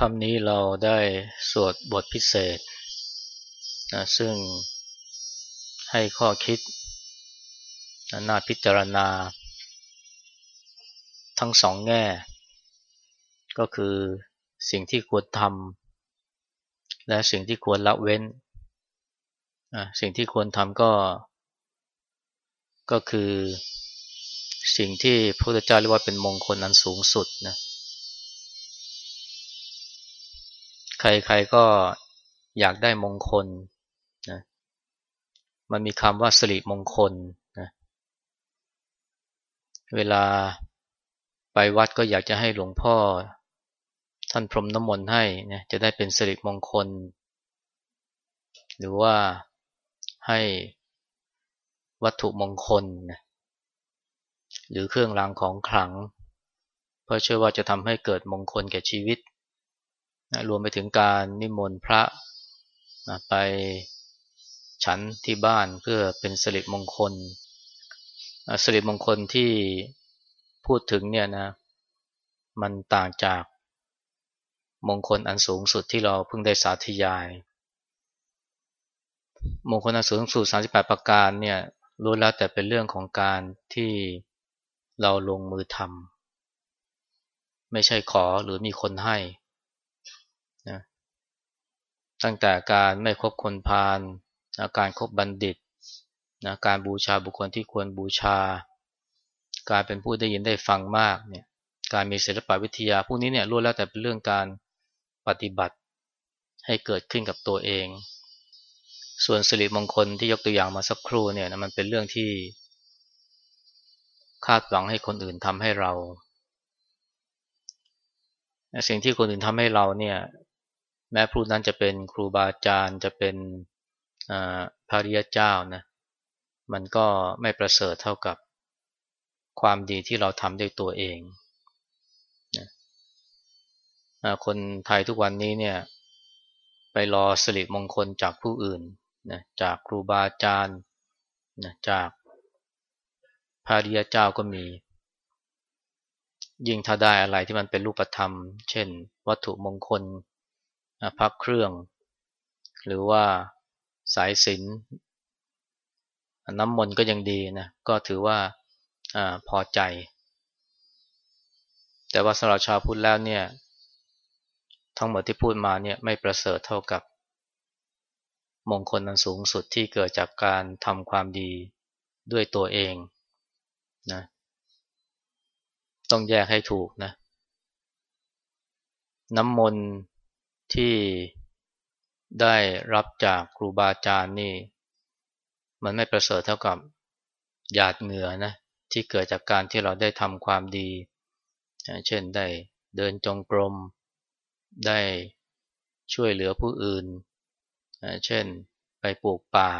คำนี้เราได้สวดบทพิเศษนะซึ่งให้ข้อคิดน่าพิจารณา ทั้งสองแง่ ก็คือสิ่งที่ควรทำและสิ่งที่ควรละเว้น สิ่งที่ควรทำก็ ก็คือสิ่งที่พระพุทธเจ้าเรียกว่าเป็นมงคลอันสูงสุดนะ ใครๆก็อยากได้มงคลนะมันมีคำว่าสิริมงคลนะเวลาไปวัดก็อยากจะให้หลวงพ่อ ท่านพรมน้ำมนต์ให้นะจะได้เป็นสิริมงคล หรือว่าให้วัตถุมงคลนะหรือเครื่องรางของขลัง เพราะเชื่อว่าจะทำให้เกิดมงคลแก่ชีวิต นะรวมไปถึงการนิมนต์พระนะไปฉันที่บ้านเพื่อเป็นสิริมงคลสิริมงคลที่พูดถึงเนี่ยนะมันต่างจากมงคลอันสูงสุดที่เราเพิ่งได้สาธยาย มงคลอันสูงสุด 38 ประการเนี่ยรู้แล้วแต่เป็นเรื่องของการที่เราลงมือทำไม่ใช่ขอหรือมีคนให้ ตั้งแต่การไม่คบคนพาลนะการครบบัณฑิตนะการบูชาบุคคลที่ควรบูชา การเป็นผู้ได้ยินได้ฟังมากเนี่ยการมีศิลปวิทยาพวกนี้เนี่ยล้วนแล้วแต่เป็นเรื่องการปฏิบัติให้เกิดขึ้นกับตัวเอง ส่วนสิริมงคลที่ยกตัวอย่างมาสักครู่เนี่ยนะมันเป็นเรื่องที่ คาดหวังให้คนอื่นทำให้เรา สิ่งที่คนอื่นทำให้เราเนี่ย ม้ผู้นั้นจะเป็นครูบาอาจารย์จะเป็นพระริยเจ้านะมันก็ไม่ประเสริฐเท่ากับความดีที่เราทำด้วยตัวเองนะคนไทยทุกวันนี้เนี่ยไปรอสิริมงคลจากผู้อื่นนะจากครูบาอาจารย์นะจากพระริยเจ้าก็มี ยิ่งถ้าได้อะไรที่มันเป็นรูปธรรม เช่น วัตถุมงคล พักเครื่อง หรือว่าสายสินน้ำมนต์ก็ยังดีนะก็ถือว่าอพอใจ แต่ว่าสำหรับชาวพุทธแล้วเนี่ย ทั้งหมดที่พูดมาเนี่ยไม่ประเสริฐเท่ากับ มงคลอันสูงสุดที่เกิดจากการทำความดีด้วยตัวเองนะต้องแยกให้ถูกนะน้ำมนต์ ที่ได้รับจากครูบาอาจารย์นี่ มันไม่ประเสริฐเท่ากับหยาดเหงื่อนะที่เกิดจากการที่เราได้ทำความดี เช่นได้เดินจงกรม ได้ช่วยเหลือผู้อื่น เช่นไปปลูกป่า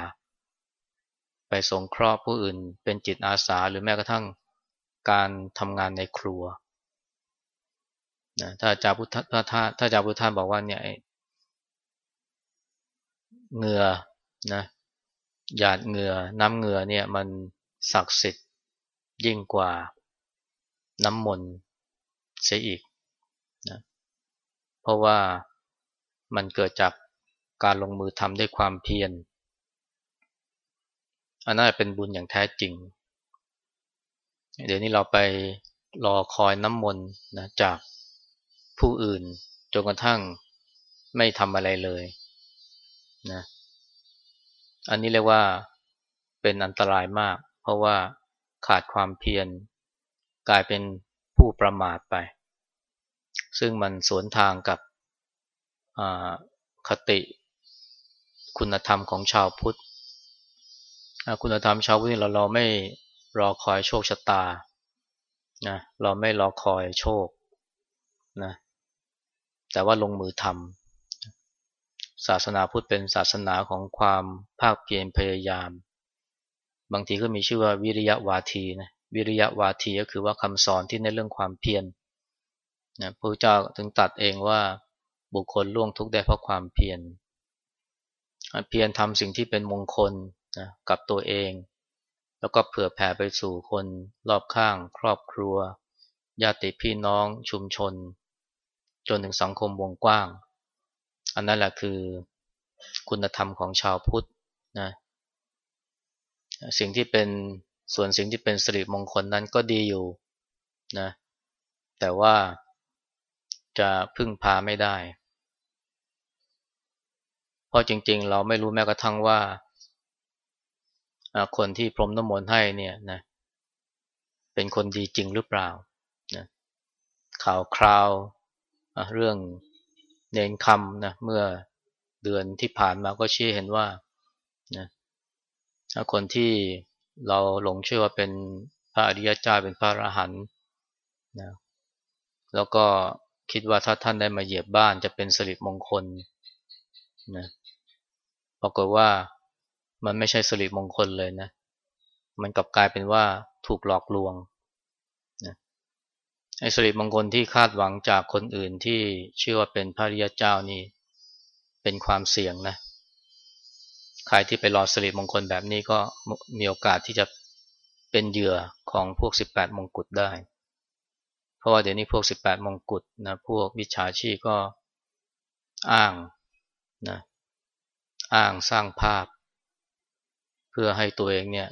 ไปสงเคราะห์ผู้อื่น เป็นจิตอาสาหรือแม้กระทั่งการทำงานในครัว นะถ้าอาจารย์พุทธถ้าถ้าอาจารย์พุทธานบอกว่าเนี่ยเหงื่อนะหยาดเหงื่อน้ำเหงื่อเนี่ยมันศักดิ์สิทธิ์ยิ่งกว่าน้ำมนต์เสียอีกนะเพราะว่ามันเกิดจากการลงมือทำด้วยความเพียรอันนั้นเป็นบุญอย่างแท้จริง เดี๋ยวนี้เราไปรอคอยน้ำมนต์นะจาก ผู้อื่นจนกระทั่งไม่ทำอะไรเลยนะอันนี้เรียกว่าเป็นอันตรายมาก เพราะว่าขาดความเพียรกลายเป็นผู้ประมาทไป ซึ่งมันสวนทางกับคติคุณธรรมของชาวพุทธ คุณธรรมชาวพุทธเราเราไม่รอคอยโชคชะตานะเราไม่รอคอยโชคนะ แต่ว่าลงมือทำศาสนาพุทธเป็นศาสนาของความภาคเพียรพยายาม บางทีก็มีชื่อว่าวิริยะวาทีนะวิริยะวาทีก็คือว่าคำสอนที่ในเรื่องความเพียรนะพระเจ้าถึงตัดเองว่าบุคคลล่วงทุกข์ได้เพราะความเพียรเพียรทำสิ่งที่เป็นมงคลนะกับตัวเอง แล้วก็เผื่อแผ่ไปสู่คนรอบข้าง ครอบครัว ญาติพี่น้องชุมชน จนถึงสังคมวงกว้าง อันนั้นแหละคือคุณธรรมของชาวพุทธนะสิ่งที่เป็นส่วนสิ่งที่เป็นสิริมงคลนั้นก็ดีอยู่นะแต่ว่าจะพึ่งพาไม่ได้ เพราะจริง ๆ เราไม่รู้แม้กระทั่งว่าคนที่พรมน้ำมนต์ให้เนี่ยนะเป็นคนดีจริงหรือเปล่านะข่าวคราว เรื่องเนนคำนะเมื่อเดือนที่ผ่านมาก็ชี้เห็นว่านะคนที่เราหลงเชื่อว่าเป็นพระอริยเจ้าเป็นพระอรหันต์นะแล้วก็คิดว่าถ้าท่านได้มาเหยียบบ้านจะเป็นสิริมงคลนะปรากฏว่ามันไม่ใช่สิริมงคลเลยนะ มันกลับกลายเป็นว่าถูกหลอกลวง ไอ้สิริมงคลที่คาดหวังจากคนอื่นที่เชื่อว่าเป็นพระริยเจ้านี่เป็นความเสี่ยงนะ ใครที่ไปรอสิริมงคลแบบนี้ก็มีโอกาสที่จะเป็นเหยื่อของพวก 18 มงกุฎได้ เพราะว่าเดี๋ยวนี้พวก 18 มงกุฎนะพวกวิชาชีก็อ้างนะอ้างสร้างภาพ เพื่อให้ตัวเองเนี่ย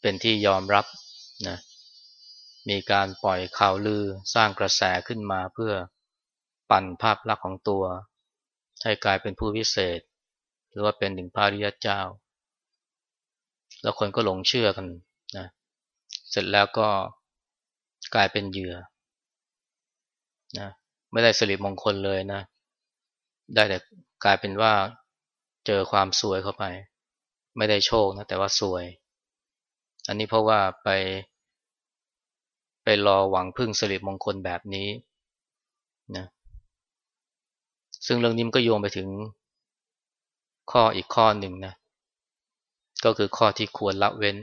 เป็นที่ยอมรับนะ มีการปล่อยข่าวลือสร้างกระแสขึ้นมาเพื่อปั่นภาพลักษณ์ของตัว ให้กลายเป็นผู้วิเศษ หรือว่าเป็นหนึ่งพาริยเจ้า แล้วคนก็หลงเชื่อกันนะเสร็จแล้วก็กลายเป็นเหยื่อนะไม่ได้สลิมงคลเลยนะ ได้แต่กลายเป็นว่าเจอความสวยเข้าไป ไม่ได้โชคนะแต่ว่าสวย อันนี้เพราะว่าไป ไปรอหวังพึ่งสิริมงคลแบบนี้นะซึ่งเรื่องนี้มันก็โยงไปถึงข้ออีกข้อหนึ่งนะก็คือข้อที่ควรละเว้น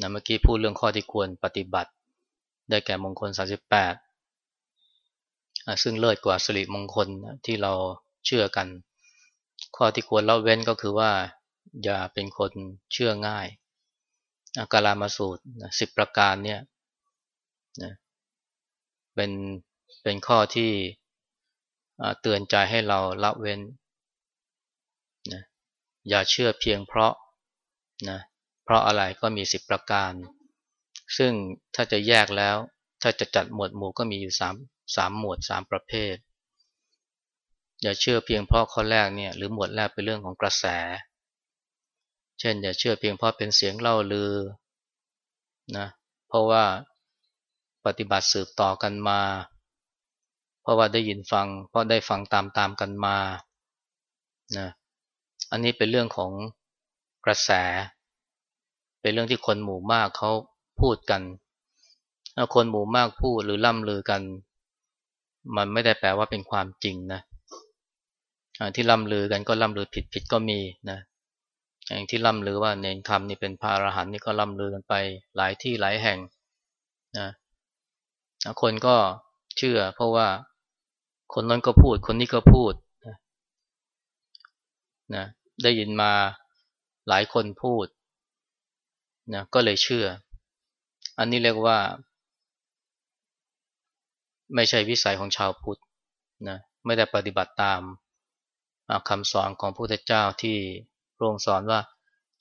นะเมื่อกี้พูดเรื่องข้อที่ควรปฏิบัติ ได้แก่มงคล 38 ซึ่งเลิศกว่าสิริมงคลที่เราเชื่อกัน ข้อที่ควรละเว้นก็คือว่า อย่าเป็นคนเชื่อง่ายอาการามาสูตรสิบประการเนี่ย นะเป็นเป็นข้อที่เตือนใจให้เราละเว้นนะอย่าเชื่อเพียงเพราะนะเพราะอะไรก็มีสิบประการ ซึ่งถ้าจะแยกแล้ว ถ้าจะจัดหมวดหมู่ก็มีอยู่สามสามหมวดสามประเภท อย่าเชื่อเพียงเพราะข้อแรกเนี่ยหรือหมวดแรกเป็นเรื่องของกระแส เช่น อย่าเชื่อเพียงเพราะเป็นเสียงเล่าลือนะเพราะว่า ปฏิบัติสืบต่อกันมา เพราะว่าได้ยินฟัง เพราะได้ฟังตามตามกันมานะอันนี้เป็นเรื่องของกระแส เป็นเรื่องที่คนหมู่มากเขาพูดกันถ้าคนหมู่มากพูดหรือล่ำลือกัน มันไม่ได้แปลว่าเป็นความจริงนะที่ล่ำลือกันก็ล่ำลือผิดผิดก็มีนะอย่างที่ล่ำลือว่าเนนคำนี่เป็นพระอรหันต์นี่ก็ล่ำลือกันไปหลายที่หลายแห่งนะ คนก็เชื่อ เพราะว่าคนนั้นก็พูด คนนี้ก็พูดนะได้ยินมาหลายคนพูดนะก็เลยเชื่อ อันนี้เรียกว่า ไม่ใช่วิสัยของชาวพุทธนะไม่ได้ปฏิบัติตามคำสอนของพระพุทธเจ้าที่พระองค์สอนว่า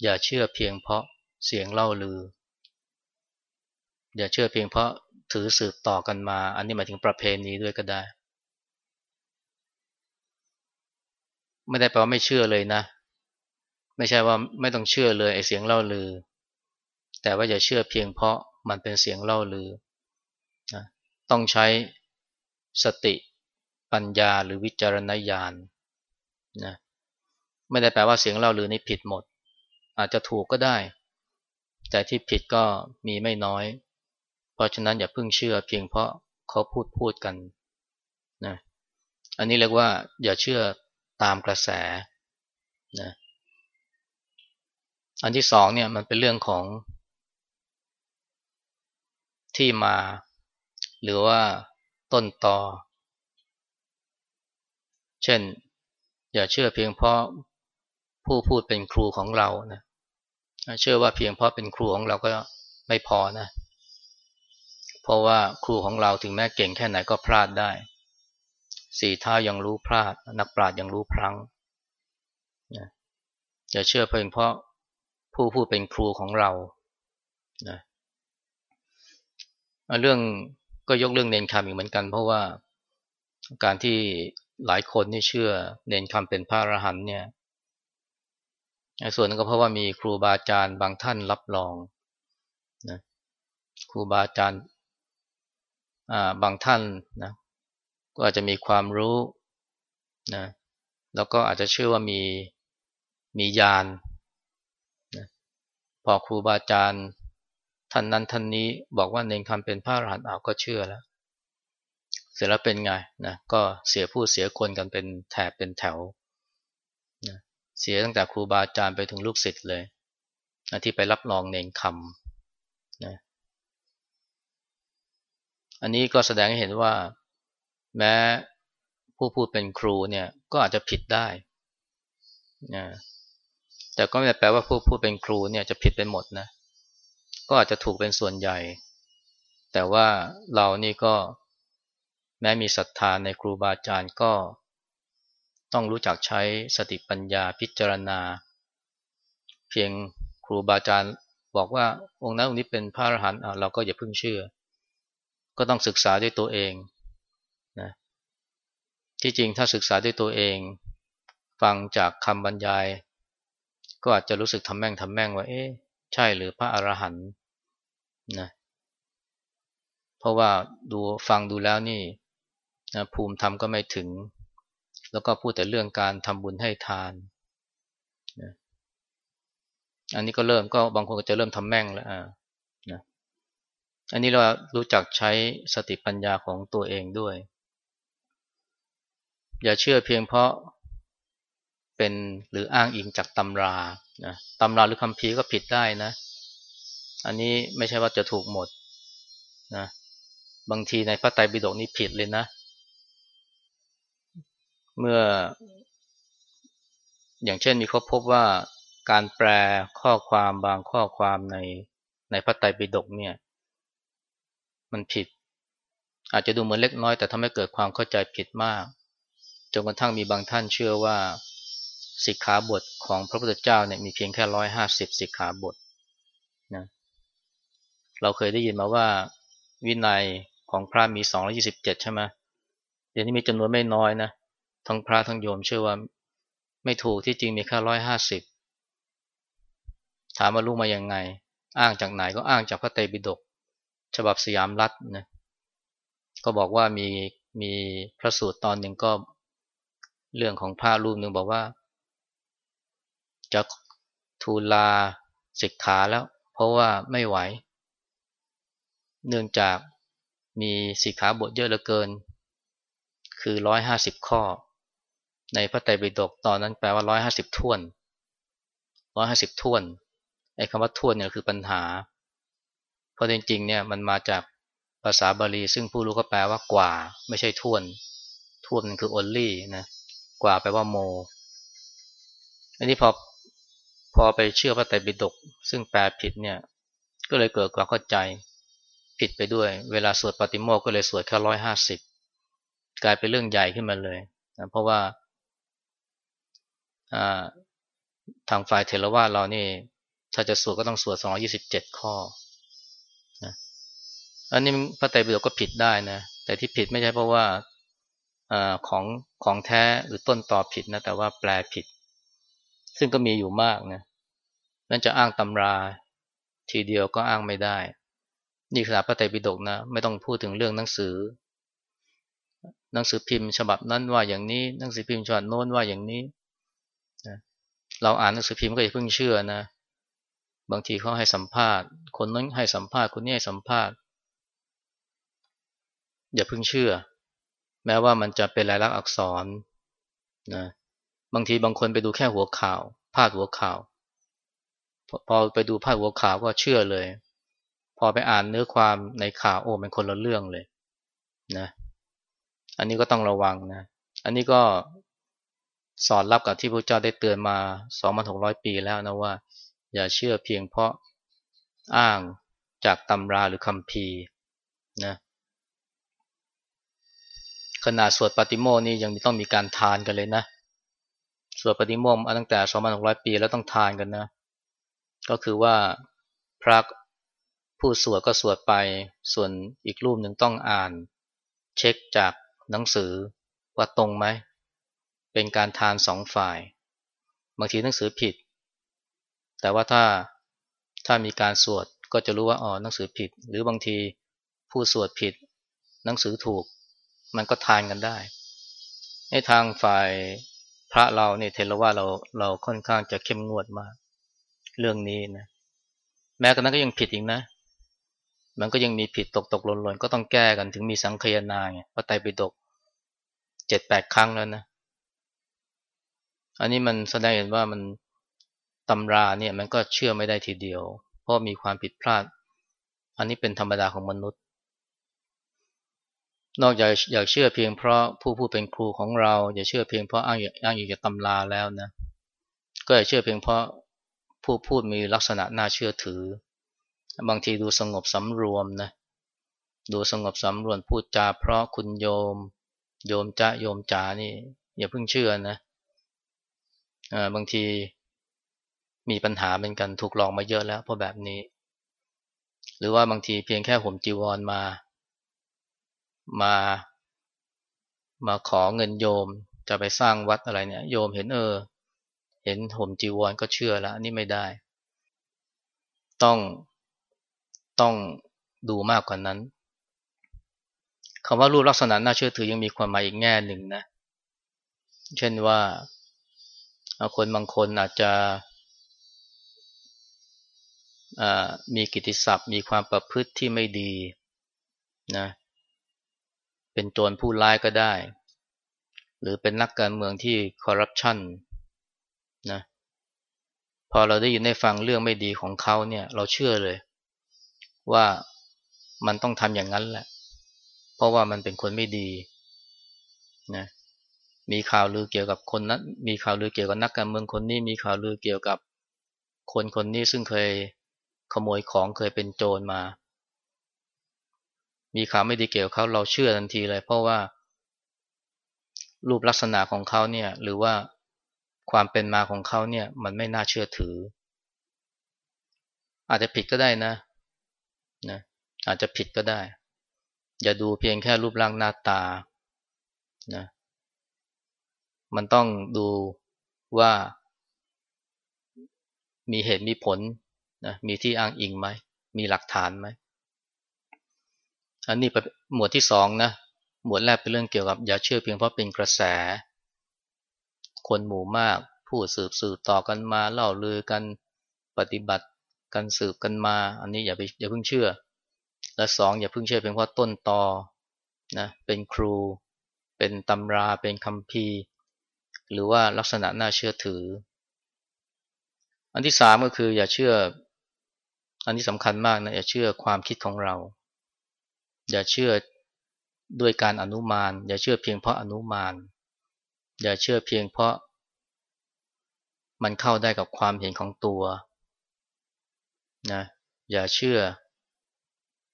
อย่าเชื่อเพียงเพราะเสียงเล่าลือ อย่าเชื่อเพียงเพราะ ถือสืบต่อกันมา อันนี้หมายถึงประเพณีด้วยก็ได้ ไม่ได้แปลว่าไม่เชื่อเลยนะ ไม่ใช่ว่าไม่ต้องเชื่อเลยไอ้เสียงเล่าลือ แต่ว่าอย่าเชื่อเพียงเพราะมันเป็นเสียงเล่าลือนะต้องใช้สติปัญญาหรือวิจารณญาณนะไม่ได้แปลว่าเสียงเล่าลือนี้ผิดหมด อาจจะถูกก็ได้ แต่ที่ผิดก็มีไม่น้อย ราะฉะนั้นอย่าเพิ่งเชื่อเพียงเพราะเขาพูดพูดกันนะอันนี้เรียกว่าอย่าเชื่อตามกระแสนะอันที่สองเนี่ยมันเป็นเรื่องของ ที่มา หรือว่าต้นตอ เช่น อย่าเชื่อเพียงเพราะผู้พูดเป็นครูของเรานะเชื่อว่าเพียงเพราะเป็นครูของเราก็ไม่พอนะ เพราะว่าครูของเราถึงแม้เก่งแค่ไหนก็พลาดได้ สี่เท้ายังรู้พลาด นักปราชญ์ยังรู้พลังนะอย่าเชื่อเพียงเพราะผู้ผู้เป็นครูของเรานะเรื่องก็ยกเรื่องเนนคำอีกเหมือนกัน เพราะว่าการที่หลายคนนี่เชื่อเนนคำเป็นพระอรหันต์เนี่ยส่วนนึงก็เพราะว่ามีครูบาอาจารย์บางท่านรับรองนะครูบาอาจารย์ บางท่านนะก็อาจจะมีความรู้นะแล้วก็อาจจะเชื่อว่ามีมีญาณนะพอครูบาอาจารย์ท่านนั้นท่านนี้บอกว่าเนนคำเป็นพระอรหันต์เอาก็เชื่อแล้ว เสร็จแล้วเป็นไงนะก็เสียผู้เสียคนกันเป็นแถบเป็นแถวนะเสียตั้งแต่ครูบาอาจารย์ไปถึงลูกศิษย์เลยนะที่ไปรับรองเนนคำนะ อันนี้ก็แสดงให้เห็นว่า แม้ผู้พูดเป็นครูเนี่ยก็อาจจะผิดได้นะแต่ก็ไม่ได้แปลว่าผู้พูดเป็นครูเนี่ยจะผิดไปหมดนะ ก็อาจจะถูกเป็นส่วนใหญ่ แต่ว่าเรานี่ก็แม้มีศรัทธาในครูบาอาจารย์ก็ต้องรู้จักใช้สติปัญญาพิจารณา เพียงครูบาอาจารย์บอกว่าองค์นั้นองค์นี้เป็นพระอรหันต์เราก็อย่าเพิ่งเชื่อ ก็ต้องศึกษาด้วยตัวเองนะที่จริงถ้าศึกษาด้วยตัวเอง ฟังจากคำบรรยาย ก็อาจจะรู้สึกทำแม่งทำแม่งว่า เอ๊ะใช่หรือพระอรหันต์นะเพราะว่าดูฟังดูแล้วนี่นะภูมิธรรมก็ไม่ถึง แล้วก็พูดแต่เรื่องการทำบุญให้ทานนะอันนี้ก็เริ่มก็บางคนก็จะเริ่มทำแม่งแล้วนะ อันนี้เรารู้จักใช้สติปัญญาของตัวเองด้วย อย่าเชื่อเพียงเพราะเป็นหรืออ้างอิงจากตำรานะตำราหรือคำพีก็ผิดได้นะ อันนี้ไม่ใช่ว่าจะถูกหมดนะบางทีในพระไตรปิฎกนี่ผิดเลยนะ เมื่อ อย่างเช่นมีเขาพบว่าการแปลข้อความบางข้อความในในพระไตรปิฎกเนี่ย มันผิด อาจจะดูเหมือนเล็กน้อย แต่ทำให้เกิดความเข้าใจผิดมาก จนกระทั่งมีบางท่านเชื่อว่าสิกขาบทของพระพุทธเจ้าเนี่ยมีเพียงแค่ร้อยห้าสิบสิกขาบทนะเราเคยได้ยินมาว่าวินัยของพระมีสองร้อยี่สิบเจ็ดใช่ไหมเดี๋ยวนี้มีจำนวนไม่น้อยนะทั้งพระทั้งโยมเชื่อว่าไม่ถูกที่จริงมีแค่ร้อยห้าสิบถามว่ารู้มาอย่างไง อ้างจากไหนก็อ้างจากพระไตรปิฎก ฉบับสยามรัฐนะก็บอกว่ามีมีพระสูตรตอนหนึ่งก็เรื่องของพระรูปหนึ่งบอกว่า จะทูลลาสิกขาแล้ว เพราะว่าไม่ไหว เนื่องจากมีสิกขาบทเยอะเหลือเกิน คือร้อยห้าสิบข้อ ในพระไตรปิฎกตอนนั้นแปลว่าร้อยห้าสิบท่วนร้อยห้าสิบท่วนไอ้คำว่าท่วนเนี่ยคือปัญหา เพราะจริงๆเนี่ยมันมาจากภาษาบาลี ซึ่งผู้รู้ก็แปลว่ากว่า ไม่ใช่ท่วนท่วนมันคือ only นะกว่าแปลว่าโม อันนี้พอพอไปเชื่อพระไตรปิฎกซึ่งแปลผิดเนี่ย ก็เลยเกิดความเข้าใจผิดไปด้วย เวลาสวดปฏิโมกก็เลยสวดแค่ร้อยห้าสิบกลายเป็นเรื่องใหญ่ขึ้นมาเลยนะเพราะว่าทางฝ่ายเทรวาเรานี่ ถ้าจะสวดก็ต้องสวดสองยี่สิบเจ็ดข้อ อันนี้พระไตรปิฎกก็ผิดได้นะ แต่ที่ผิดไม่ใช่เพราะว่าอของของแท้หรือต้นต่อผิดนะ แต่ว่าแปลผิด ซึ่งก็มีอยู่มากนะนั่นจะอ้างตำราทีเดียวก็อ้างไม่ได้ นี่ขนาดพระไตรปิฎกนะ ไม่ต้องพูดถึงเรื่องหนังสือ หนังสือพิมพ์ ฉบับนั้นว่าอย่างนี้ หนังสือพิมพ์ฉบับโน้นว่าอย่างนี้นะเราอ่านหนังสือพิมพ์ก็อย่าเพิ่งเชื่อนะ บางทีเขาให้สัมภาษณ์ คนนั้นให้สัมภาษณ์ คนนี้ให้สัมภาษณ์ อย่าเพิ่งเชื่อ แม้ว่ามันจะเป็นลายลักษณ์อักษรนะบางทีบางคนไปดูแค่หัวข่าว พาดหัวข่าว พอไปดูพาดหัวข่าวก็เชื่อเลย พอไปอ่านเนื้อความในข่าวโอ้เป็นคนละเรื่องเลยนะอันนี้ก็ต้องระวังนะ อันนี้ก็สอนรับกับที่พระเจ้าได้เตือนมา 2,600 ปีแล้วนะว่า อย่าเชื่อเพียงเพราะอ้างจากตำราหรือคำพีนะ ขนาดสวดปฏิโมนี่ยังต้องมีการทานกันเลยนะสวดปฏิโมกมตั้งแต่2,600 ปีแล้วต้องทานกันนะ ก็คือว่าพระผู้สวดก็สวดไปส่วนอีกรูปหนึ่งต้องอ่าน เช็คจากหนังสือว่าตรงไหม เป็นการทานสองฝ่าย บางทีหนังสือผิด แต่ว่าถ้าถ้ามีการสวดก็จะรู้ว่าอ๋อหนังสือผิด หรือบางทีผู้สวดผิด หนังสือถูก มันก็ทานกันได้ในทางฝ่ายพระเราเนี่ยเทรว่าเราเราค่อนข้างจะเข้มงวดมาก เรื่องนี้นะแม้กระนั้นก็ยังผิดอีกนะ มันก็ยังมีผิดตกตกหล่นหล่นก็ต้องแก้กันถึงมีสังคยนาไงพระไตรปิฎกเจ็ดแปดครั้งแล้วนะ อันนี้มันแสดงเห็นว่ามันตำราเนี่ยมันก็เชื่อไม่ได้ทีเดียว เพราะมีความผิดพลาด อันนี้เป็นธรรมดาของมนุษย์ นอกจากอยากเชื่อเพียงเพราะผู้พูดเป็นครูของเรา อย่าเชื่อเพียงเพราะอ้างอ้างอยู่จากตำราแล้วนะ ก็อย่าเชื่อเพียงเพราะผู้พูดมีลักษณะน่าเชื่อถือ บางทีดูสงบสำรวมนะ ดูสงบสำรวมพูดจาเพราะคุณโยม โยมจะโยมจานี่ อย่าเพิ่งเชื่อนะบางทีมีปัญหาเป็นกันถูกหลอกมาเยอะแล้วเพราะแบบนี้ หรือว่าบางทีเพียงแค่ห่มจีวรมา มามาขอเงินโยมจะไปสร้างวัดอะไรเนี่ยโยมเห็นเออ เห็นห่มจีวรก็เชื่อแล้วนี่ไม่ได้ ต้องต้องดูมากกว่านั้นคำว่ารูปลักษณะน่าเชื่อถือยังมีความหมายอีกแง่หนึ่งนะ เช่นว่าคนบางคนอาจจะมีกิติศัพท์ มีความประพฤติที่ไม่ดีนะ เป็นโจรผู้ร้ายก็ได้ หรือเป็นนักการเมืองที่คอร์รัปชันนะพอเราได้ยินได้ฟังเรื่องไม่ดีของเขาเนี่ยเราเชื่อเลย ว่ามันต้องทำอย่างนั้นแหละ เพราะว่ามันเป็นคนไม่ดีนะมีข่าวลือเกี่ยวกับคนนั้นมีข่าวลือเกี่ยวกับนักการเมืองคนนี้มีข่าวลือเกี่ยวกับคนคนนี้ซึ่งเคยขโมยของเคยเป็นโจรมา มีข่าวไม่ดีเกี่ยวกับเขาเราเชื่อทันทีเลย เพราะว่า รูปลักษณะของเขาเนี่ย หรือว่าความเป็นมาของเขาเนี่ย มันไม่น่าเชื่อถือ อาจจะผิดก็ได้นะนะอาจจะผิดก็ได้ อย่าดูเพียงแค่รูปร่างหน้าตานะมันต้องดูว่ามีเหตุมีผลนะมีที่อ้างอิงไหม มีหลักฐานไหม อันนี้หมวดที่สองนะ หมวดแรกเป็นเรื่องเกี่ยวกับ อย่าเชื่อเพียงเพราะเป็นกระแส คนหมู่มาก ผู้สืบสืบต่อกันมาเล่าลือกันปฏิบัติกันสืบกันมา อันนี้อย่าไปอย่าเพิ่งเชื่อ และสองอย่าเพิ่งเชื่อเพียงเพราะต้นตอนะเป็นครู เป็นตำราเป็นคำพีหรือว่าลักษณะน่าเชื่อถือ อันที่สามก็คืออย่าเชื่อ อันที่สำคัญมากนะอย่าเชื่อความคิดของเรา อย่าเชื่อด้วยการอนุมาน อย่าเชื่อเพียงเพราะอนุมาน อย่าเชื่อเพียงเพราะ มันเข้าได้กับความเห็นของตัวนะอย่าเชื่อ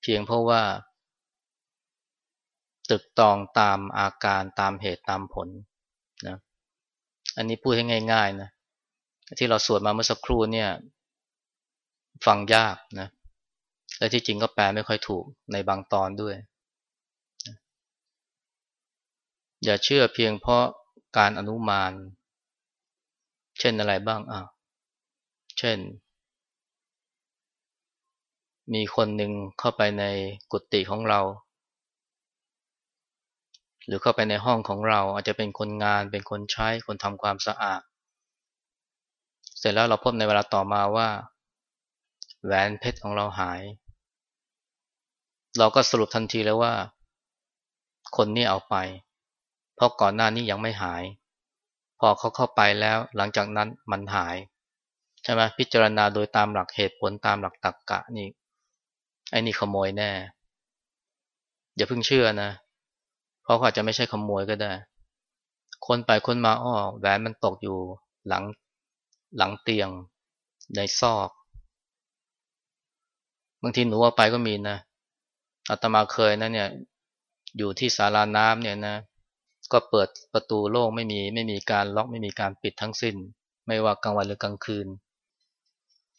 เพียงเพราะว่า ตึกตองตามอาการตามเหตุตามผลนะอันนี้พูดให้ง่ายๆนะที่เราสวดมาเมื่อสักครู่เนี่ย ฟังยากนะ และที่จริงก็แปลไม่ค่อยถูกในบางตอนด้วย อย่าเชื่อเพียงเพราะการอนุมาน เช่นอะไรบ้างอะเช่น มีคนหนึ่งเข้าไปในกุฏิของเรา หรือเข้าไปในห้องของเราอาจจะเป็นคนงานเป็นคนใช้คนทำความสะอาด เสร็จแล้วเราพบในเวลาต่อมาว่า แหวนเพชรของเราหาย เราก็สรุปทันทีแล้วว่า คนนี้เอาไป เพราะก่อนหน้านี้ยังไม่หาย พอเขาเข้าไปแล้วหลังจากนั้นมันหายใช่ไหมพิจารณาโดยตามหลักเหตุผลตามหลักตรรกกะนี่ไอ้นี่ขโมยแน่ อย่าเพิ่งเชื่อนะ เพราะอาจจะไม่ใช่ขโมยก็ได้ คนไปคนมาอ้อแหวนมันตกอยู่หลังหลังเตียงในซอก บางทีหนูเอาไปก็มีนะ อาตมาเคยนะเนี่ยอยู่ที่ศาลาน้ำเนี่ยนะ ก็เปิดประตูโล่งไม่มีไม่มีการล็อกไม่มีการปิดทั้งสิ้น ไม่ว่ากลางวันหรือกลางคืน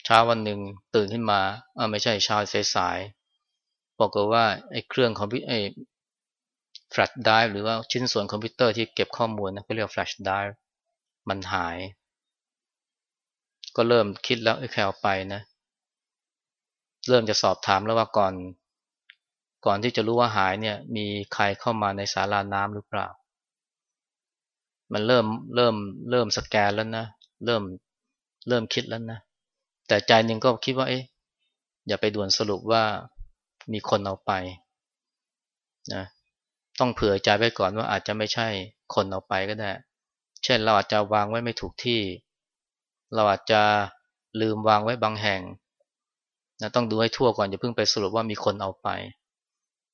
เช้าวันหนึ่งตื่นขึ้นมาอ่าไม่ใช่เช้าสายๆบอกว่าไอ้เครื่องคอมพิวเตอร์ flash drive หรือว่าชิ้นส่วนคอมพิวเตอร์ที่เก็บข้อมูลนะเขาเรียก flash drive มันหาย ก็เริ่มคิดแล้วใครเอาไปนะ เริ่มจะสอบถามแล้วว่าก่อน ก่อนที่จะรู้ว่าหายเนี่ย มีใครเข้ามาในศาลาน้ำหรือเปล่า มันเริ่มเริ่มเริ่มสแกนแล้วนะ เริ่มเริ่มคิดแล้วนะ แต่ใจหนึ่งก็คิดว่า เอ๊ะ อย่าไปด่วนสรุปว่ามีคนเอาไปนะต้องเผื่อใจไว้ก่อนว่าอาจจะไม่ใช่คนเอาไปก็ได้ เช่นเราอาจจะวางไว้ไม่ถูกที่ เราอาจจะลืมวางไว้บางแห่งนะต้องดูให้ทั่วก่อนอย่าเพิ่งไปสรุปว่ามีคนเอาไป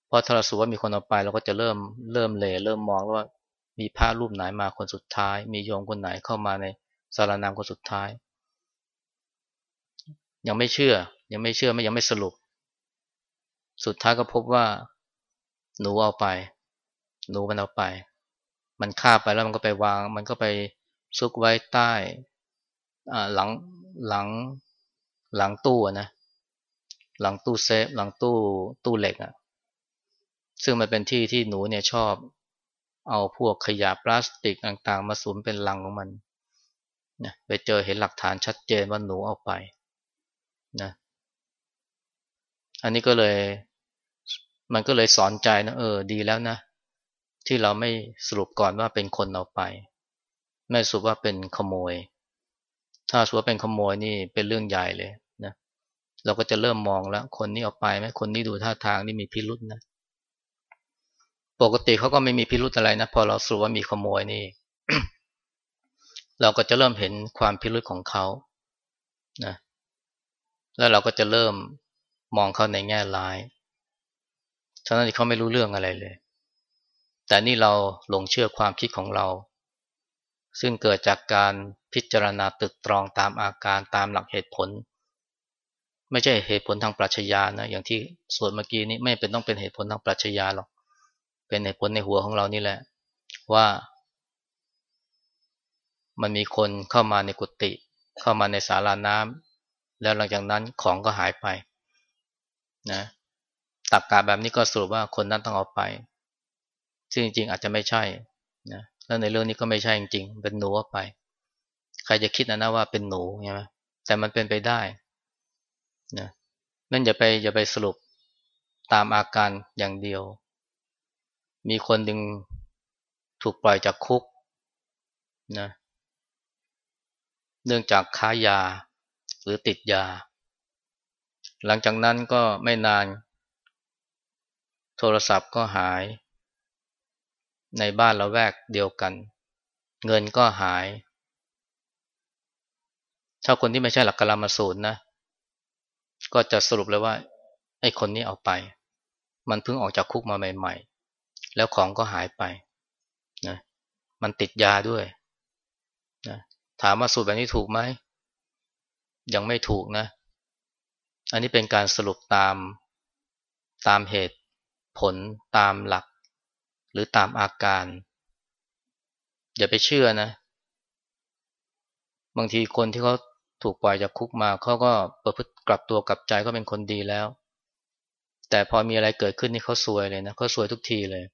เพราะถ้าเราสรุปว่ามีคนเอาไปเราก็จะเริ่มเริ่มเลเริ่มมองว่ามีพระรูปไหนมาคนสุดท้าย มีโยมคนไหนเข้ามาในสารนามคนสุดท้าย ยังไม่เชื่อ ยังไม่เชื่อไม่ยังไม่สรุป สุดท้ายก็พบว่า หนูเอาไป หนูมันเอาไป มันฆ่าไปแล้วมันก็ไปวาง มันก็ไปซุกไว้ใต้หลังหลังหลังตู้นะ หลังตู้เซฟ หลังตู้ตู้เหล็กอะ่ะ ซึ่งมันเป็นที่ที่หนูเนี่ยชอบ เอาพวกขยะพลาสติกต่างๆ มาสุมเป็นลังของมันนะไปเจอเห็นหลักฐานชัดเจนว่าหนูเอาไปนะอันนี้ก็เลย มันก็เลยสอนใจนะเออดีแล้วนะ ที่เราไม่สรุปก่อนว่าเป็นคนเอาไป ไม่สรุปว่าเป็นขโมย ถ้าสรุปว่าเป็นขโมยนี่เป็นเรื่องใหญ่เลยนะเราก็จะเริ่มมองแล้ว คนนี้เอาไปไหมคนนี้ดูท่าทางนี่มีพิรุษนะ ปกติเขาก็ไม่มีพิรุษอะไรนะพอเราสรุปว่ามีขโมยนี่ เราก็จะเริ่มเห็นความพิรุษของเขานะแล้วเราก็จะเริ่มมองเขาในแง่ร้ายทั้งนั้นที่เขาไม่รู้เรื่องอะไรเลย แต่นี่เราหลงเชื่อความคิดของเรา ซึ่งเกิดจากการพิจารณาตึกตรองตามอาการตามหลักเหตุผล ไม่ใช่เหตุผลทางปรัชญานะอย่างที่สวดเมื่อกี้นี้ไม่เป็นต้องเป็นเหตุผลทางปรัชญาหรอก เป็นเหตุผลในหัวของเรานี่แหละ ว่า มันมีคนเข้ามาในกุฏิเข้ามาในศาลาน้ำแล้วหลังจากนั้นของก็หายไปนะตักกาแบบนี้ก็สรุปว่าคนนั้นต้องเอาไป ซึ่งจริงๆอาจจะไม่ใช่นะแล้วในเรื่องนี้ก็ไม่ใช่จริงๆเป็นหนูไป ใครจะคิดนะนะว่าเป็นหนูใช่ไหมแต่มันเป็นไปได้นะนั่นอย่าไปอย่าไปสรุปตามอาการอย่างเดียว มีคนดึงถูกปล่อยจากคุกนะเนื่องจากค้ายาหรือติดยา หลังจากนั้นก็ไม่นาน โทรศัพท์ก็หาย ในบ้านเราแวกเดียวกัน เงินก็หาย ถ้าคนที่ไม่ใช่หลักกรรมสูตรนะ ก็จะสรุปเลยว่าไอ้คนนี้เอาไป มันเพิ่งออกจากคุกมาใหม่ ๆ แล้วของก็หายไปนะมันติดยาด้วยนะถามว่าสูตรแบบนี้ถูกไหม ยังไม่ถูกนะ อันนี้เป็นการสรุปตามตามเหตุผลตามหลัก หรือตามอาการ อย่าไปเชื่อนะ บางทีคนที่เขาถูกปล่อยจากคุกมาเขาก็ประพฤติกลับตัวกลับใจก็เป็นคนดีแล้ว แต่พอมีอะไรเกิดขึ้นนี่เขาซวยเลยนะเขาซวยทุกทีเลย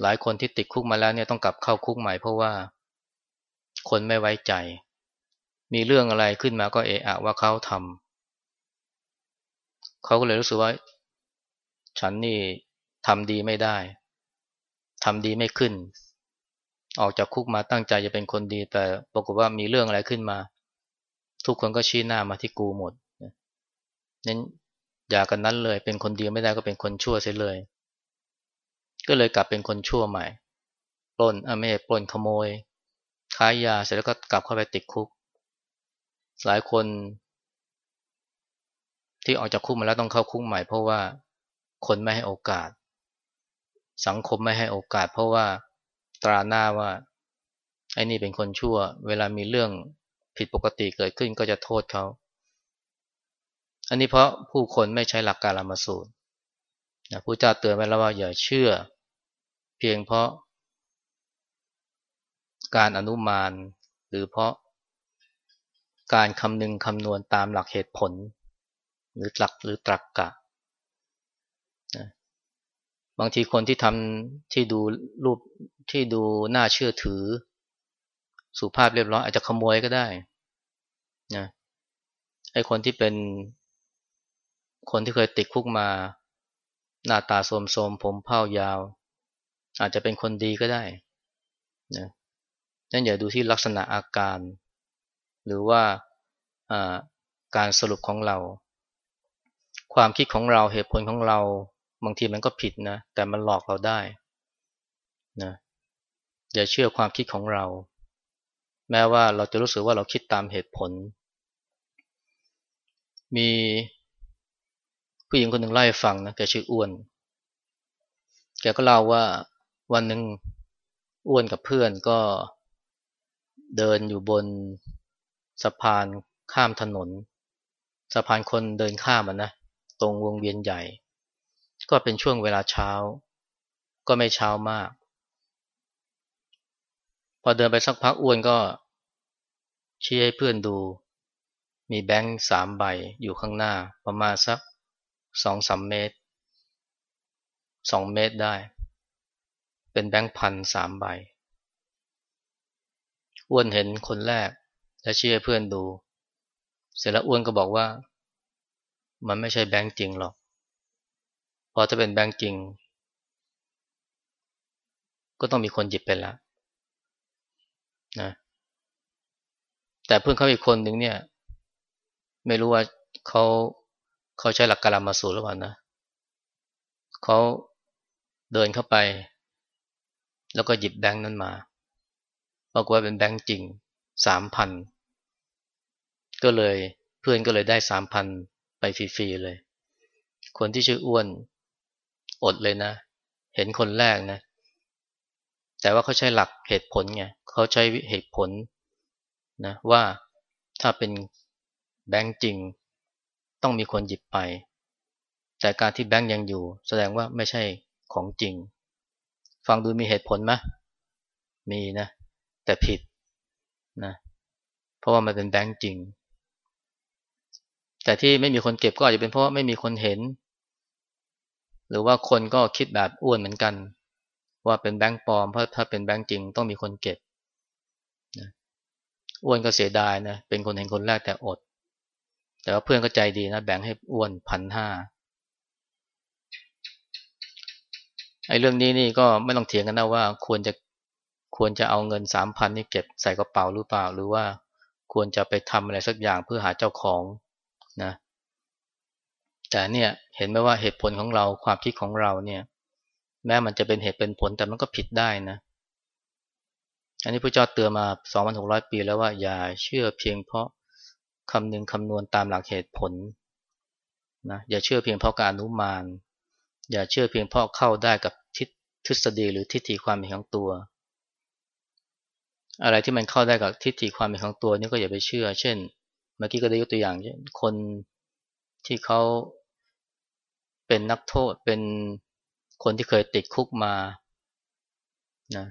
หลายคนที่ติดคุกมาแล้วเนี่ยต้องกลับเข้าคุกใหม่เพราะว่าคนไม่ไว้ใจ มีเรื่องอะไรขึ้นมาก็เอะอะว่าเขาทำเขาก็เลยรู้สึกว่า ฉันนี่ทำดีไม่ได้ทำดีไม่ขึ้น ออกจากคุกมาตั้งใจจะเป็นคนดี แต่ปรากฏว่ามีเรื่องอะไรขึ้นมา ทุกคนก็ชี้หน้ามาที่กูหมดนั้นอย่ากันนั้นเลย เป็นคนดีไม่ได้ก็เป็นคนชั่วเสียเลย ก็เลยกลับเป็นคนชั่วใหม่ปล้นอไม่ปล้นขโมยค้ายยาเสร็จแล้วก็กลับเข้าไปติดคุก หลายคน ที่ออกจากคุกมาแล้วต้องเข้าคุกใหม่ เพราะว่าคนไม่ให้โอกาส สังคมไม่ให้โอกาส เพราะว่าตราหน้าว่าไอ้นี่เป็นคนชั่ว เวลามีเรื่องผิดปกติเกิดขึ้นก็จะโทษเขา อันนี้เพราะผู้คนไม่ใช้หลักการละมาสูตรนะผู้เจ้าเตือนไว้แล้วว่าอย่าเชื่อ พียงเพราะ การอนุมาน หรือเพราะการคำนึงคำนวณตามหลักเหตุผล หรือหลักหรือตรรกกะนะบางทีคนที่ทำที่ดูรูปที่ดูน่าเชื่อถือ สุภาพเรียบร้อยอาจจะขโมยก็ได้นะไอ้คนที่เป็นคนที่เคยติดคุกมา หน้าตาโสมๆผมเผ้ายาว อาจจะเป็นคนดีก็ได้นะนั่นอย่าดูที่ลักษณะอาการ หรือว่าการสรุปของเรา ความคิดของเราเหตุผลของเรา บางทีมันก็ผิดนะ แต่มันหลอกเราได้นะอย่าเชื่อความคิดของเรา แม้ว่าเราจะรู้สึกว่าเราคิดตามเหตุผล มีผู้หญิงคนหนึ่งเล่ฟังนะแกชื่ออ้วน แกก็เล่าว่า วันหนึ่งอ้วนกับเพื่อนก็เดินอยู่บนสะพานข้ามถนน สะพานคนเดินข้ามนะตรงวงเวียนใหญ่ ก็เป็นช่วงเวลาเช้า ก็ไม่เช้ามาก พอเดินไปสักพักอ้วนก็ชี้ให้เพื่อนดู มีแบงค์สามใบอยู่ข้างหน้าประมาณสักสองสามเมตรสองเมตรได้ เป็นแบงค์พันสามใบอ้วนเห็นคนแรก และชี้ให้เพื่อนดู เสร็จแล้วอ้วนก็บอกว่า มันไม่ใช่แบงค์จริงหรอกพอจะเป็นแบงค์จริง ก็ต้องมีคนหยิบไปแล้วนะแต่เพื่อนเขาอีกคนหนึ่งเนี่ย ไม่รู้ว่าเขาเขาใช้หลักการมาสูตรหรือเปล่านะเขาเดินเข้าไป แล้วก็หยิบแบงค์นั้นมาบอกว่าเป็นแบงค์จริงสามพันก็เลยเพื่อนก็เลยได้สามพันไปฟรีๆเลย คนที่ชื่ออ้วนอดเลยนะ เห็นคนแรกนะ แต่ว่าเขาใช้หลักเหตุผลไงเขาใช้เหตุผลนะว่าถ้าเป็นแบงค์จริง ต้องมีคนหยิบไป แต่การที่แบงค์ยังอยู่ แสดงว่าไม่ใช่ของจริง ฟังดูมีเหตุผลไหมมีนะ แต่ผิดนะเพราะว่ามันเป็นแบงค์จริง แต่ที่ไม่มีคนเก็บก็อาจจะเป็นเพราะไม่มีคนเห็น หรือว่าคนก็คิดแบบอ้วนเหมือนกัน ว่าเป็นแบงค์ปลอมเพราะถ้าเป็นแบงค์จริง ต้องมีคนเก็บนะอ้วนก็เสียดายนะเป็นคนเห็นคนแรกแต่อด แต่ว่าเพื่อนก็ใจดีนะแบ่งให้อ้วนพันห้า ไอ้เรื่องนี้นี่ก็ไม่ต้องเถียงกันนะว่าควรจะควรจะเอาเงินสามพันนี่เก็บใส่กระเป๋าหรือเปล่า หรือว่าควรจะไปทำอะไรสักอย่างเพื่อหาเจ้าของนะ แต่เนี่ยเห็นไหมว่าเหตุผลของเราความคิดของเราเนี่ย แม้มันจะเป็นเหตุเป็นผลแต่มันก็ผิดได้นะ อันนี้พระเจ้าเตือนมา 2,600 ปีแล้วว่าอย่าเชื่อเพียงเพราะคำนึงคำนวณตามหลักเหตุผลนะอย่าเชื่อเพียงเพราะการอนุมาน อย่าเชื่อเพียงเพราะเข้าได้กับทิทฤษฎีหรือทิฏฐิความเห็นของตัว อะไรที่มันเข้าได้กับทิฏฐิความเป็นของตัวนี่ก็อย่าไปเชื่อ เช่น เมื่อกี้ก็ได้ยกตัวอย่างคนที่เขาเป็นนักโทษเป็นคนที่เคยติดคุกมานะ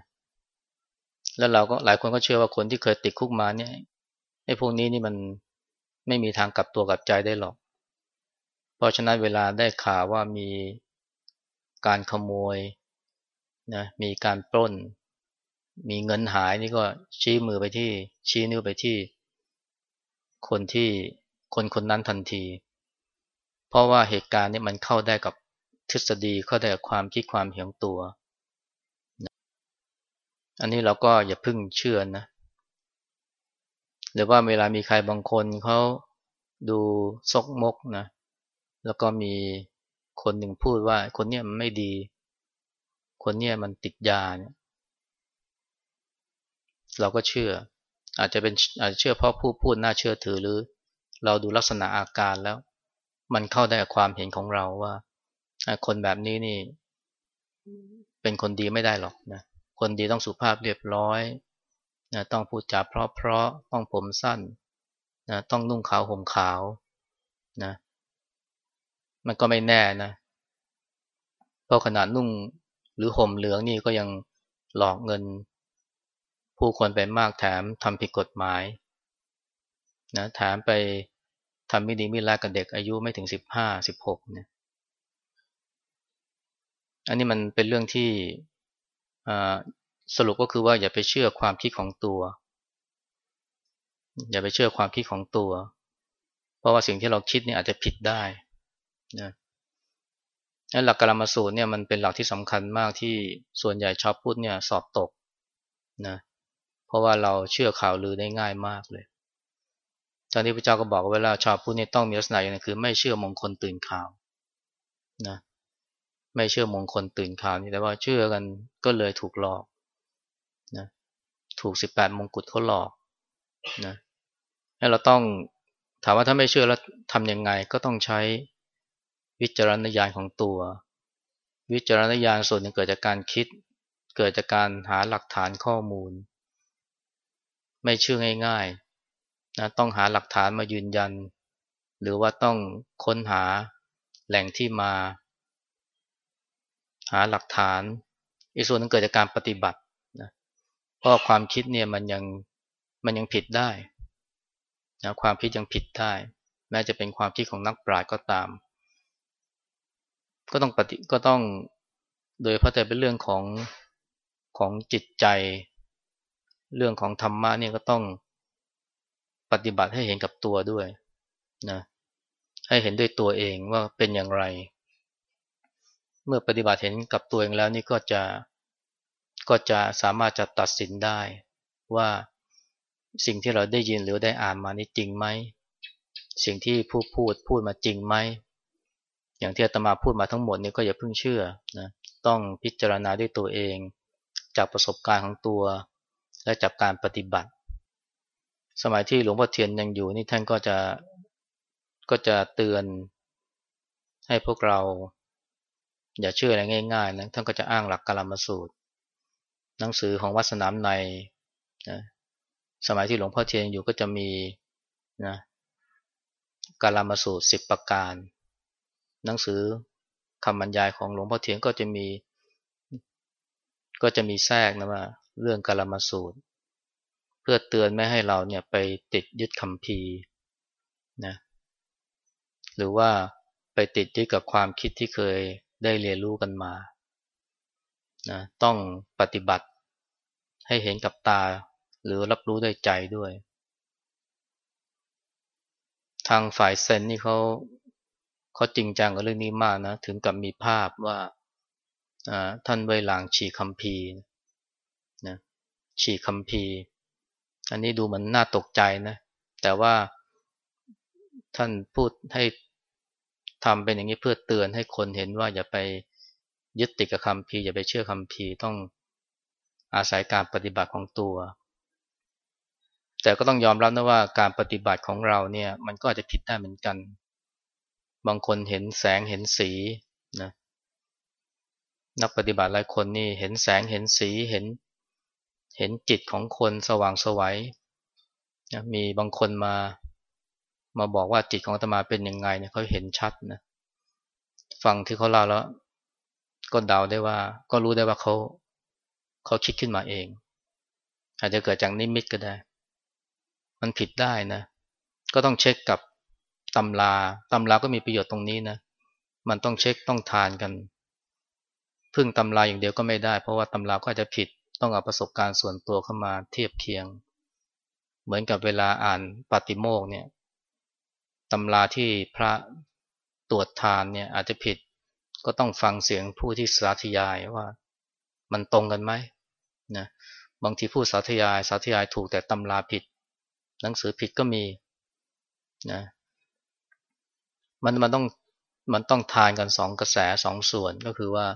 แล้วเราก็หลายคนก็เชื่อว่าคนที่เคยติดคุกมาเนี่ยไอ้พวกนี้นี่มันไม่มีทางกลับตัวกลับใจได้หรอก เพราะฉะนั้นเวลาได้ข่าวว่ามี การขโมยนะมีการปล้น มีเงินหายนี่ก็ชี้มือไปที่ชี้นิ้วไปที่ คนที่คนคนนั้นทันที เพราะว่าเหตุการณ์นี้มันเข้าได้กับทฤษฎีเข้าได้กับความคิดความเห็นตัวอันนี้เราก็อย่าพึ่งเชื่อนะหรือว่าเวลามีใครบางคนเขาดูซกมกนะแล้วก็มี คนหนึ่งพูดว่าคนเนี้ยมันไม่ดี คนเนี้ยมันติดยาเนี่ย เราก็เชื่อ อาจจะเป็นอาจจะเชื่อเพราะผู้พูดน่าเชื่อถือหรือ เราดูลักษณะอาการแล้ว มันเข้าได้กับความเห็นของเราว่าคนแบบนี้นี่ เป็นคนดีไม่ได้หรอกนะคนดีต้องสุภาพเรียบร้อยนะต้องพูดจาเพราะเพราะต้องผมสั้นนะต้องนุ่งขาวห่มขาวนะ มันก็ไม่แน่นะ เพราะขนาดนุ่งหรือห่มเหลืองนี่ก็ยังหลอกเงิน ผู้คนไปมากแถมทำผิดกฎหมายนะแถมไปทำไม่ดีไม่ร้ายกับเด็กอายุไม่ถึงสิบห้าสิบหกเนี่ย อันนี้มันเป็นเรื่องที่สรุปก็คือว่าอย่าไปเชื่อความคิดของตัว อย่าไปเชื่อความคิดของตัว เพราะว่าสิ่งที่เราคิดเนี่ยอาจจะผิดได้ นะหลักกรรมสูตรเนี่ยมันเป็นหลักที่สำคัญมากที่ส่วนใหญ่ชาวพุทธเนี่ยสอบตกนะเพราะว่าเราเชื่อข่าวลือได้ง่ายมากเลยตอนที่พระเจ้าก็บอกว่าเวลาชาวพุทธเนี่ยต้องมีลักษณะอย่างนึงคือ ไม่เชื่อมงคลตื่นข่าวนะไม่เชื่อมงคลตื่นข่าวนี่แต่ว่าเชื่อกันก็เลยถูกหลอกนะถูกสิบแปดมงกุฎเขาหลอกนะให้เราต้องถามว่าถ้าไม่เชื่อแล้วทำยังไงก็ต้องใช้ วิจารณญาณของตัว วิจารณญาณส่วนหนึ่งเกิดจากการคิด เกิดจากการหาหลักฐานข้อมูล ไม่เชื่อง่ายๆนะต้องหาหลักฐานมายืนยัน หรือว่าต้องค้นหาแหล่งที่มา หาหลักฐาน อีกส่วนนึงเกิดจากการปฏิบัตินะเพราะความคิดเนี่ยมันยังมันยังผิดได้นะความคิดยังผิดได้ แม้จะเป็นความคิดของนักปราชญ์ก็ตาม ก็ต้องปฏิก็ต้องโดยเพราะแต่เป็นเรื่องของของจิตใจ เรื่องของธรรมะเนี่ยก็ต้องปฏิบัติให้เห็นกับตัวด้วยนะให้เห็นด้วยตัวเองว่าเป็นอย่างไร เมื่อปฏิบัติเห็นกับตัวเองแล้วนี่ก็จะก็จะสามารถจะตัดสินได้ว่าสิ่งที่เราได้ยินหรือได้อ่านมานี่จริงไหม สิ่งที่ผู้พูดพูดมาจริงไหม อย่างที่อาตมาพูดมาทั้งหมดนี่ก็อย่าเพิ่งเชื่อนะต้องพิจารณาด้วยตัวเอง จากประสบการณ์ของตัว และจากการปฏิบัติ สมัยที่หลวงพ่อเทียนยังอยู่นี่ท่านก็จะก็จะเตือนให้พวกเรา อย่าเชื่ออะไรง่ายๆนะท่านก็จะอ้างหลักกามสูตร หนังสือของวัดสนามในนะสมัยที่หลวงพ่อเทียนอยู่ก็จะมีนะกาลมสูตรสิบประการ หนังสือคำบรรยายของหลวงพ่อเทียนก็จะมี ก็จะมีแทรกนะว่าเรื่องกาลมาสูตร เพื่อเตือนไม่ให้เราเนี่ยไปติดยึดคำพีนะหรือว่าไปติดยึดกับความคิดที่เคยได้เรียนรู้กันมานะต้องปฏิบัติให้เห็นกับตา หรือรับรู้ด้วยใจด้วย ทางฝ่ายเซนนี่เขา เขาจริงจังกับเรื่องนี้มากนะถึงกับมีภาพว่าท่านไวหลางฉีคัมภีร์นะฉีคัมภีร์อันนี้ดูเหมือนน่าตกใจนะ แต่ว่าท่านพูดให้ทำเป็นอย่างนี้เพื่อเตือนให้คนเห็นว่าอย่าไปยึดติดกับคำพีอย่าไปเชื่อคำพีต้องอาศัยการปฏิบัติของตัว แต่ก็ต้องยอมรับนะว่าการปฏิบัติของเราเนี่ย มันก็อาจจะผิดได้เหมือนกัน บางคนเห็นแสงเห็นสีนะนักปฏิบัติหลายคนนี่เห็นแสงเห็นสีเห็น เห็นจิตของคนสว่างสวัยนะมีบางคนมามาบอกว่าจิตของอาตมาเป็นยังไงเนี่ยเขาเห็นชัดนะฟังที่เขาเล่าแล้ว ก็เดาได้ว่า ก็รู้ได้ว่าเขาเขาคิดขึ้นมาเอง อาจจะเกิดจากนิมิตก็ได้ มันผิดได้นะ ก็ต้องเช็คกับ ตำราตำราก็มีประโยชน์ตรงนี้นะ มันต้องเช็คต้องทานกัน พึ่งตำราอย่างเดียวก็ไม่ได้ เพราะว่าตำราก็อาจจะผิดต้องเอาประสบการณ์ส่วนตัวเข้ามาเทียบเคียง เหมือนกับเวลาอ่านปฏิโมกเนี่ยตำราที่พระตรวจทานเนี่ยอาจจะผิดก็ต้องฟังเสียงผู้ที่สาธยายว่ามันตรงกันไหมนะบางทีผู้สาธยายสาธยายถูกแต่ตำราผิด หนังสือผิดก็มีนะ มันมันต้องมันต้องทานกันสองกระแสสองส่วนก็คือว่า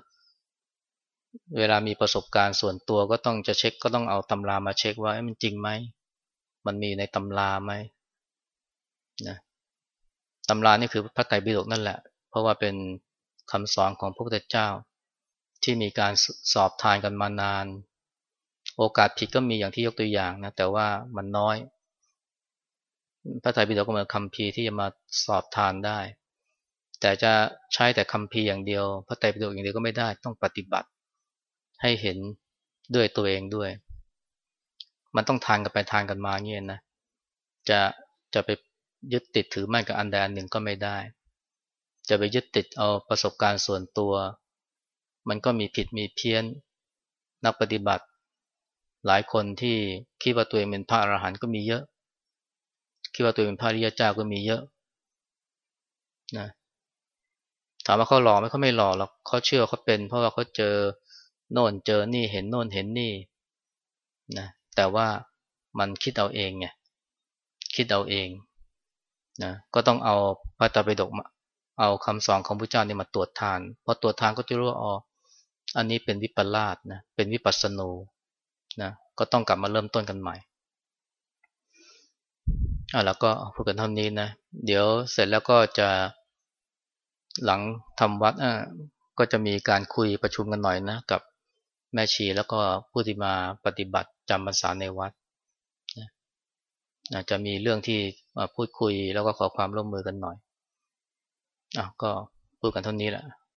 เวลามีประสบการณ์ส่วนตัวก็ต้องจะเช็คก็ต้องเอาตำรามาเช็คว่ามันจริงไหมมันมีในตำราไหมนะตำรานี่คือพระไตรปิฎกนั่นแหละ เพราะว่าเป็นคำสอนของพระพุทธเจ้า ที่มีการสอบทานกันมานาน โอกาสผิดก็มีอย่างที่ยกตัวอย่างนะแต่ว่ามันน้อย พระไตรปิฎกก็เหมือนคำพีที่จะมาสอบทานได้ แต่จะใช้แต่คำพีอย่างเดียว พระไตรปิฎกอย่างเดียวก็ไม่ได้ต้องปฏิบัติให้เห็นด้วยตัวเองด้วย มันต้องทานกันไปทานกันมาเงี้ยนะจะจะไปยึดติดถือมั่นกับอันใดอันหนึ่งก็ไม่ได้ จะไปยึดติดเอาประสบการณ์ส่วนตัว มันก็มีผิดมีเพี้ยน นักปฏิบัติ หลายคนที่คิดว่าตัวเองเป็นพระอรหันต์ก็มีเยอะ คิดว่าตัวเองเป็นพระริยเจ้าก็มีเยอะนะถามว่าเขาหล่อไหมเขาไม่หล่อหรอกเขาเชื่อเขาเป็น เพราะว่าเขาเจอโน่นเจอนี่เห็นโน่นเห็นนี่นะแต่ว่ามันคิดเอาเองไงคิดเอาเองนะก็ต้องเอาพระตรปิฎกมาเอาคำสอนของพระเจ้านี่มาตรวจทานพอตรวจทานก็จะรู้ว่าอ๋ออันนี้เป็นวิปลาสนะเป็นวิปัสสนูนะก็ต้องกลับมาเริ่มต้นกันใหม่ อะแล้วก็พูดกันเท่านี้นะ เดี๋ยวเสร็จแล้วก็จะหลังทำวัดอะก็จะมีการคุยประชุมกันหน่อยนะ กับแม่ชีแล้วก็ผู้ที่มาปฏิบัติจำพรรษาในวัดนะจะมีเรื่องที่มาพูดคุยแล้วก็ขอความร่วมมือกันหน่อยอะก็พูดกันเท่านี้แหละ